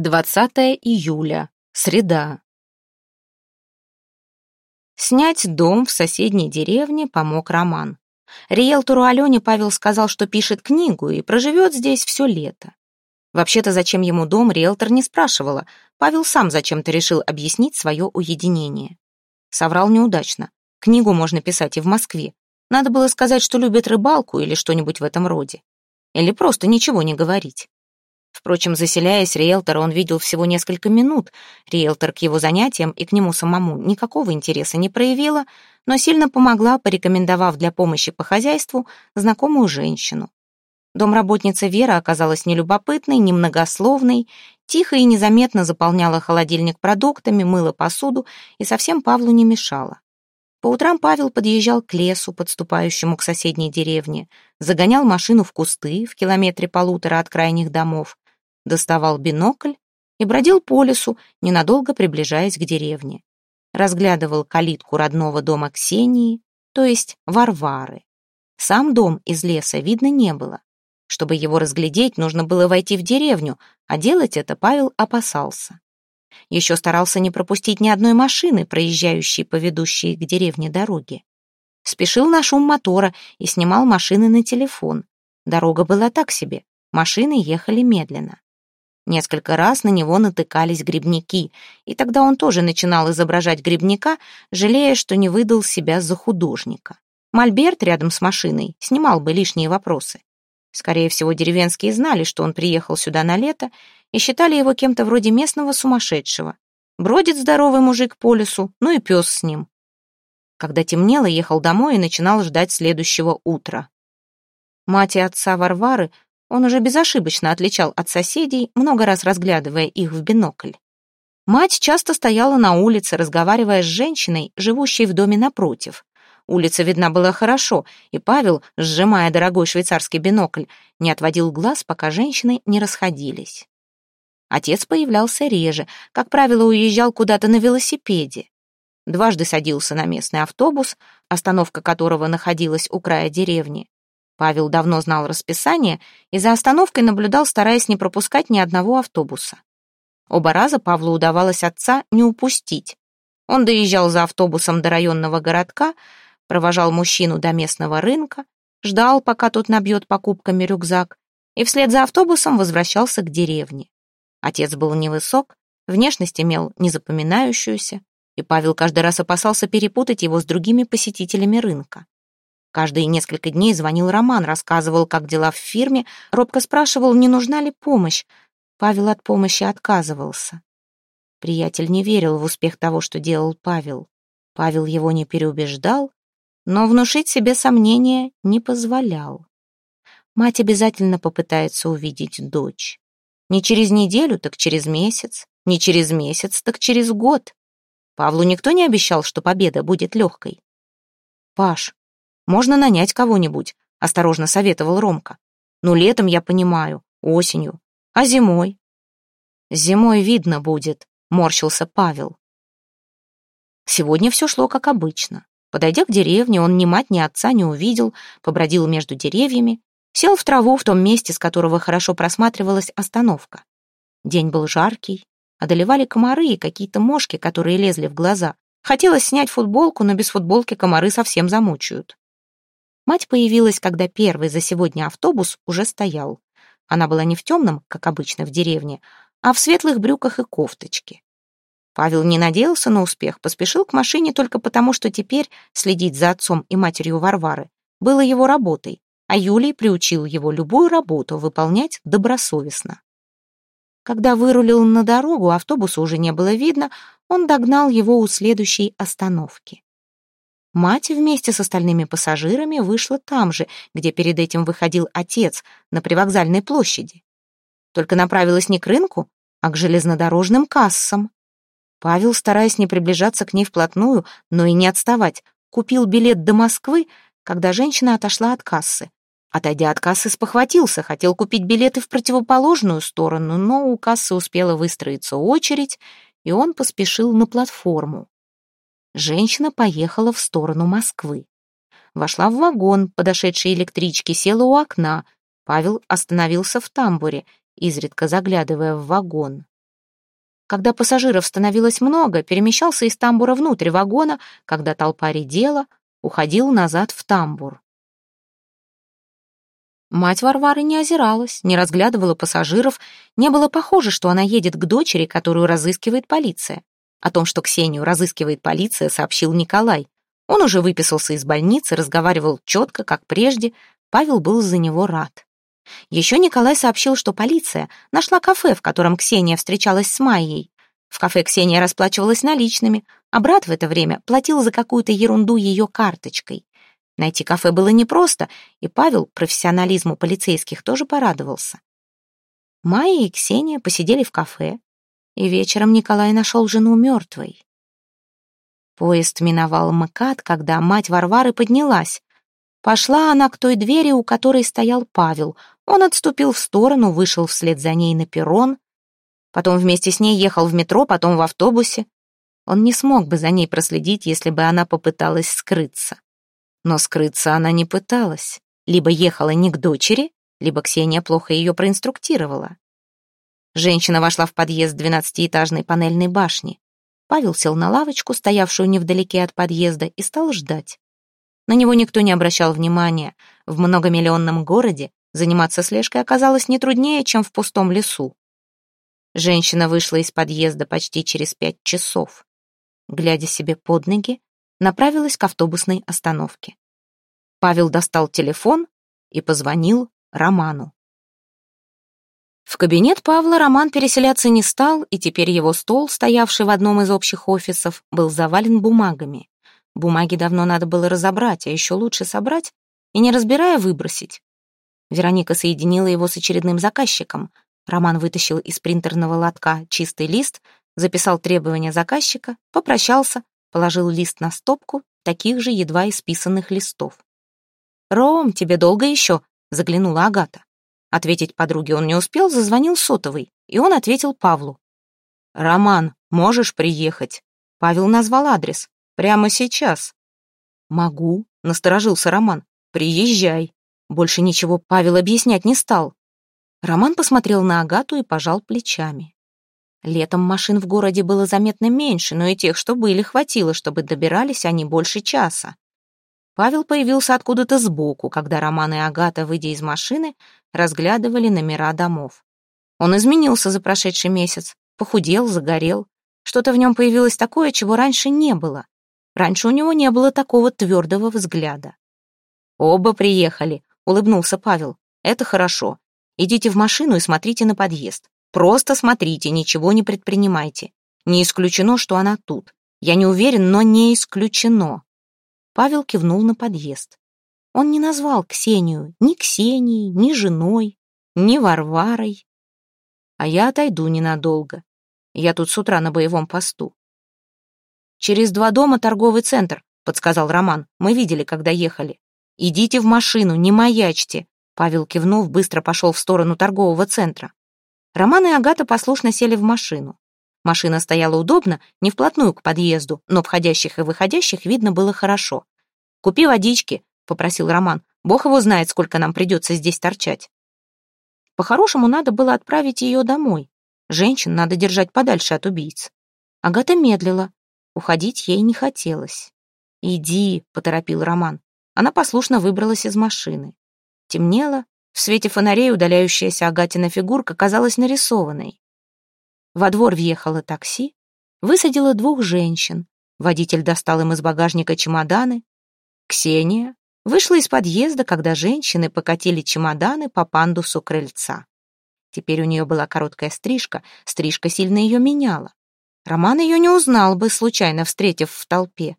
20 июля. Среда. Снять дом в соседней деревне помог Роман. Риэлтору Алене Павел сказал, что пишет книгу и проживет здесь все лето. Вообще-то, зачем ему дом, риэлтор не спрашивала. Павел сам зачем-то решил объяснить свое уединение. Соврал неудачно. Книгу можно писать и в Москве. Надо было сказать, что любит рыбалку или что-нибудь в этом роде. Или просто ничего не говорить. Впрочем, заселяясь риэлтора, он видел всего несколько минут. Риэлтор к его занятиям и к нему самому никакого интереса не проявила, но сильно помогла, порекомендовав для помощи по хозяйству знакомую женщину. Домработница Вера оказалась нелюбопытной, немногословной, тихо и незаметно заполняла холодильник продуктами, мыла посуду и совсем Павлу не мешала. По утрам Павел подъезжал к лесу, подступающему к соседней деревне, загонял машину в кусты в километре полутора от крайних домов, доставал бинокль и бродил по лесу, ненадолго приближаясь к деревне. Разглядывал калитку родного дома Ксении, то есть Варвары. Сам дом из леса видно не было. Чтобы его разглядеть, нужно было войти в деревню, а делать это Павел опасался. Еще старался не пропустить ни одной машины, проезжающей по ведущей к деревне дороге. Спешил на шум мотора и снимал машины на телефон. Дорога была так себе, машины ехали медленно. Несколько раз на него натыкались грибники, и тогда он тоже начинал изображать грибника, жалея, что не выдал себя за художника. Мольберт рядом с машиной снимал бы лишние вопросы. Скорее всего, деревенские знали, что он приехал сюда на лето, и считали его кем-то вроде местного сумасшедшего. Бродит здоровый мужик по лесу, ну и пес с ним. Когда темнело, ехал домой и начинал ждать следующего утра. Мать и отца Варвары он уже безошибочно отличал от соседей, много раз разглядывая их в бинокль. Мать часто стояла на улице, разговаривая с женщиной, живущей в доме напротив. Улица видна была хорошо, и Павел, сжимая дорогой швейцарский бинокль, не отводил глаз, пока женщины не расходились. Отец появлялся реже, как правило, уезжал куда-то на велосипеде. Дважды садился на местный автобус, остановка которого находилась у края деревни. Павел давно знал расписание и за остановкой наблюдал, стараясь не пропускать ни одного автобуса. Оба раза Павлу удавалось отца не упустить. Он доезжал за автобусом до районного городка, провожал мужчину до местного рынка, ждал, пока тот набьет покупками рюкзак, и вслед за автобусом возвращался к деревне. Отец был невысок, внешность имел незапоминающуюся, и Павел каждый раз опасался перепутать его с другими посетителями рынка. Каждые несколько дней звонил Роман, рассказывал, как дела в фирме, робко спрашивал, не нужна ли помощь. Павел от помощи отказывался. Приятель не верил в успех того, что делал Павел. Павел его не переубеждал, но внушить себе сомнения не позволял. Мать обязательно попытается увидеть дочь. Не через неделю, так через месяц, не через месяц, так через год. Павлу никто не обещал, что победа будет легкой. «Паш, можно нанять кого-нибудь», — осторожно советовал Ромка. «Ну, летом я понимаю, осенью. А зимой?» «Зимой видно будет», — морщился Павел. Сегодня все шло как обычно. Подойдя к деревне, он ни мать, ни отца не увидел, побродил между деревьями, сел в траву в том месте, с которого хорошо просматривалась остановка. День был жаркий, одолевали комары и какие-то мошки, которые лезли в глаза. Хотелось снять футболку, но без футболки комары совсем замучают. Мать появилась, когда первый за сегодня автобус уже стоял. Она была не в темном, как обычно в деревне, а в светлых брюках и кофточке. Павел не надеялся на успех, поспешил к машине только потому, что теперь следить за отцом и матерью Варвары было его работой, а Юлий приучил его любую работу выполнять добросовестно. Когда вырулил на дорогу, автобуса уже не было видно, он догнал его у следующей остановки. Мать вместе с остальными пассажирами вышла там же, где перед этим выходил отец, на привокзальной площади. Только направилась не к рынку, а к железнодорожным кассам. Павел, стараясь не приближаться к ней вплотную, но и не отставать, купил билет до Москвы, когда женщина отошла от кассы. Отойдя от кассы, спохватился, хотел купить билеты в противоположную сторону, но у кассы успела выстроиться очередь, и он поспешил на платформу. Женщина поехала в сторону Москвы. Вошла в вагон подошедшей электрички, села у окна. Павел остановился в тамбуре, изредка заглядывая в вагон. когда пассажиров становилось много, перемещался из тамбура внутрь вагона, когда толпа редела, уходил назад в тамбур. Мать Варвары не озиралась, не разглядывала пассажиров, не было похоже, что она едет к дочери, которую разыскивает полиция. О том, что Ксению разыскивает полиция, сообщил Николай. Он уже выписался из больницы, разговаривал четко, как прежде. Павел был за него рад. Еще Николай сообщил, что полиция нашла кафе, в котором Ксения встречалась с Майей. В кафе Ксения расплачивалась наличными, а брат в это время платил за какую-то ерунду ее карточкой. Найти кафе было непросто, и Павел профессионализму полицейских тоже порадовался. Майя и Ксения посидели в кафе, и вечером Николай нашел жену мертвой. Поезд миновал МКАД, когда мать Варвары поднялась. Пошла она к той двери, у которой стоял Павел. Он отступил в сторону, вышел вслед за ней на перрон. Потом вместе с ней ехал в метро, потом в автобусе. Он не смог бы за ней проследить, если бы она попыталась скрыться. Но скрыться она не пыталась. Либо ехала не к дочери, либо Ксения плохо ее проинструктировала. Женщина вошла в подъезд двенадцатиэтажной панельной башни. Павел сел на лавочку, стоявшую невдалеке от подъезда, и стал ждать. На него никто не обращал внимания. В многомиллионном городе заниматься слежкой оказалось не труднее, чем в пустом лесу. Женщина вышла из подъезда почти через пять часов. Глядя себе под ноги, направилась к автобусной остановке. Павел достал телефон и позвонил Роману. В кабинет Павла Роман переселяться не стал, и теперь его стол, стоявший в одном из общих офисов, был завален бумагами. Бумаги давно надо было разобрать, а еще лучше собрать и, не разбирая, выбросить. Вероника соединила его с очередным заказчиком. Роман вытащил из принтерного лотка чистый лист, записал требования заказчика, попрощался, положил лист на стопку таких же едва исписанных листов. «Ром, тебе долго еще?» — заглянула Агата. Ответить подруге он не успел, зазвонил сотовый, и он ответил Павлу. «Роман, можешь приехать?» Павел назвал адрес. «Прямо сейчас». «Могу», — насторожился Роман. «Приезжай». Больше ничего Павел объяснять не стал. Роман посмотрел на Агату и пожал плечами. Летом машин в городе было заметно меньше, но и тех, что были, хватило, чтобы добирались они больше часа. Павел появился откуда-то сбоку, когда Роман и Агата, выйдя из машины, разглядывали номера домов. Он изменился за прошедший месяц, похудел, загорел. Что-то в нем появилось такое, чего раньше не было. Раньше у него не было такого твердого взгляда. «Оба приехали», — улыбнулся Павел. «Это хорошо. Идите в машину и смотрите на подъезд. Просто смотрите, ничего не предпринимайте. Не исключено, что она тут. Я не уверен, но не исключено. Павел кивнул на подъезд. Он не назвал Ксению ни Ксенией, ни женой, ни Варварой. А я отойду ненадолго. Я тут с утра на боевом посту. «Через два дома торговый центр», — подсказал Роман. «Мы видели, когда ехали. Идите в машину, не маячьте». Павел кивнув, быстро пошел в сторону торгового центра. Роман и Агата послушно сели в машину. Машина стояла удобно, не вплотную к подъезду, но входящих и выходящих видно было хорошо. «Купи водички», — попросил Роман. «Бог его знает, сколько нам придется здесь торчать». По-хорошему, надо было отправить ее домой. Женщин надо держать подальше от убийц. Агата медлила. Уходить ей не хотелось. «Иди», — поторопил Роман. Она послушно выбралась из машины. Темнело, в свете фонарей удаляющаяся Агатина фигурка казалась нарисованной. Во двор въехало такси, высадило двух женщин. Водитель достал им из багажника чемоданы. Ксения вышла из подъезда, когда женщины покатили чемоданы по пандусу крыльца. Теперь у нее была короткая стрижка, стрижка сильно ее меняла. Роман ее не узнал бы, случайно встретив в толпе.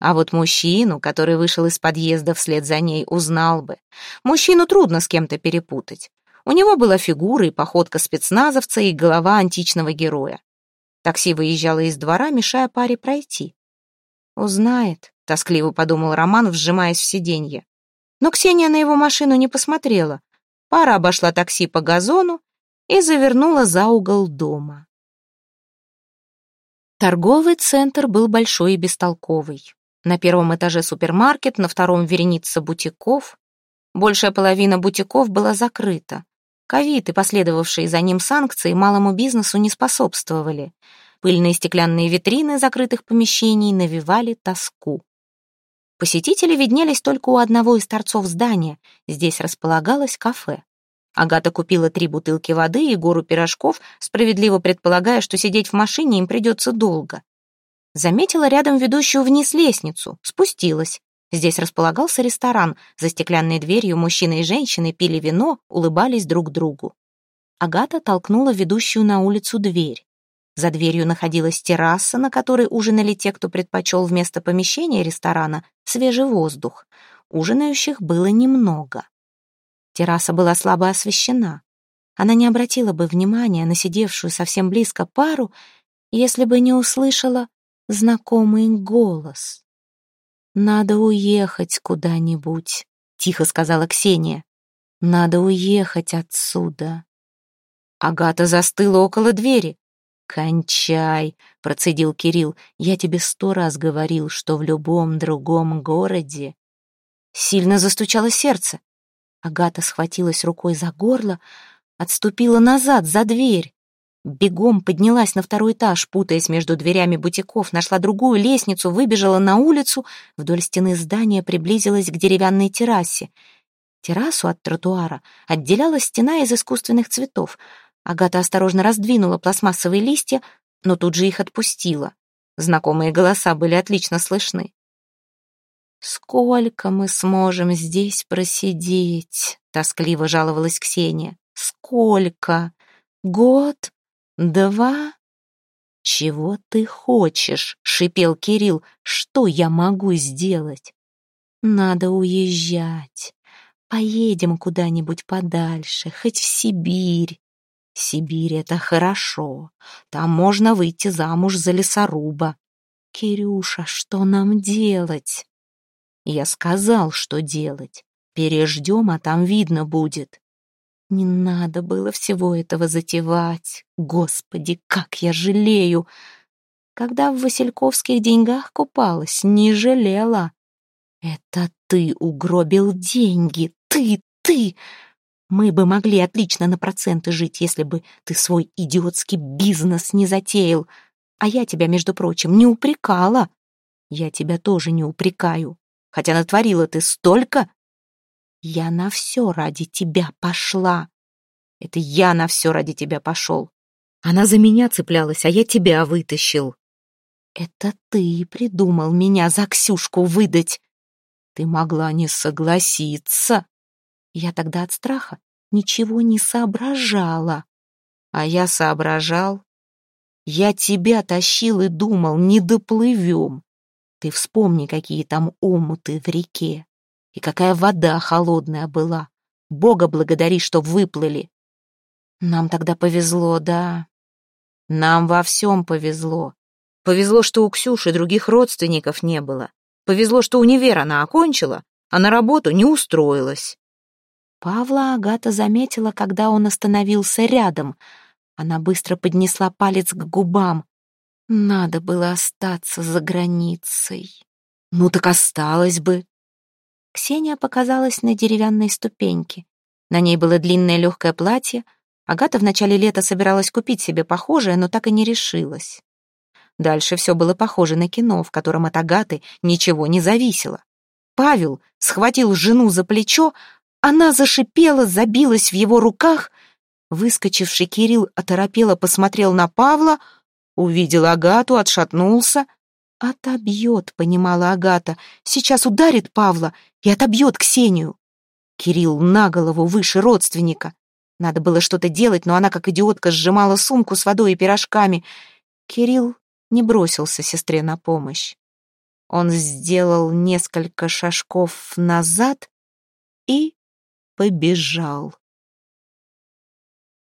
А вот мужчину, который вышел из подъезда вслед за ней, узнал бы. Мужчину трудно с кем-то перепутать. У него была фигура и походка спецназовца, и голова античного героя. Такси выезжало из двора, мешая паре пройти. «Узнает», — тоскливо подумал Роман, вжимаясь в сиденье. Но Ксения на его машину не посмотрела. Пара обошла такси по газону и завернула за угол дома. Торговый центр был большой и бестолковый. На первом этаже супермаркет, на втором вереница бутиков. Большая половина бутиков была закрыта. Ковид и последовавшие за ним санкции малому бизнесу не способствовали. Пыльные стеклянные витрины закрытых помещений навевали тоску. Посетители виднелись только у одного из торцов здания. Здесь располагалось кафе. Агата купила три бутылки воды и гору пирожков, справедливо предполагая, что сидеть в машине им придется долго. Заметила рядом ведущую вниз лестницу, спустилась. Здесь располагался ресторан. За стеклянной дверью мужчины и женщины пили вино, улыбались друг другу. Агата толкнула ведущую на улицу дверь. За дверью находилась терраса, на которой ужинали те, кто предпочел вместо помещения ресторана свежий воздух. Ужинающих было немного. Терраса была слабо освещена. Она не обратила бы внимания на сидевшую совсем близко пару, если бы не услышала знакомый голос. «Надо уехать куда-нибудь», — тихо сказала Ксения. «Надо уехать отсюда». Агата застыла около двери. «Кончай», — процедил Кирилл, — «я тебе сто раз говорил, что в любом другом городе...» Сильно застучало сердце. Агата схватилась рукой за горло, отступила назад, за дверь. Бегом поднялась на второй этаж, путаясь между дверями бутиков, нашла другую лестницу, выбежала на улицу, вдоль стены здания приблизилась к деревянной террасе. Террасу от тротуара отделяла стена из искусственных цветов — Агата осторожно раздвинула пластмассовые листья, но тут же их отпустила. Знакомые голоса были отлично слышны. «Сколько мы сможем здесь просидеть?» — тоскливо жаловалась Ксения. «Сколько? Год? Два?» «Чего ты хочешь?» — шипел Кирилл. «Что я могу сделать?» «Надо уезжать. Поедем куда-нибудь подальше, хоть в Сибирь. Сибирь — это хорошо. Там можно выйти замуж за лесоруба. Кирюша, что нам делать? Я сказал, что делать. Переждем, а там видно будет. Не надо было всего этого затевать. Господи, как я жалею! Когда в Васильковских деньгах купалась, не жалела. Это ты угробил деньги, ты, ты! Мы бы могли отлично на проценты жить, если бы ты свой идиотский бизнес не затеял. А я тебя, между прочим, не упрекала. Я тебя тоже не упрекаю. Хотя натворила ты столько. Я на все ради тебя пошла. Это я на все ради тебя пошел. Она за меня цеплялась, а я тебя вытащил. Это ты придумал меня за Ксюшку выдать. Ты могла не согласиться. Я тогда от страха ничего не соображала. А я соображал. Я тебя тащил и думал, не доплывем. Ты вспомни, какие там омуты в реке. И какая вода холодная была. Бога благодари, что выплыли. Нам тогда повезло, да. Нам во всем повезло. Повезло, что у Ксюши других родственников не было. Повезло, что универ она окончила, а на работу не устроилась. Павла Агата заметила, когда он остановился рядом. Она быстро поднесла палец к губам. Надо было остаться за границей. Ну так осталось бы. Ксения показалась на деревянной ступеньке. На ней было длинное легкое платье. Агата в начале лета собиралась купить себе похожее, но так и не решилась. Дальше все было похоже на кино, в котором от Агаты ничего не зависело. Павел схватил жену за плечо, она зашипела, забилась в его руках. Выскочивший Кирилл оторопело посмотрел на Павла, увидел Агату, отшатнулся. «Отобьет», — понимала Агата, — «сейчас ударит Павла и отобьет Ксению». Кирилл на голову выше родственника. Надо было что-то делать, но она, как идиотка, сжимала сумку с водой и пирожками. Кирилл не бросился сестре на помощь. Он сделал несколько шажков назад и побежал.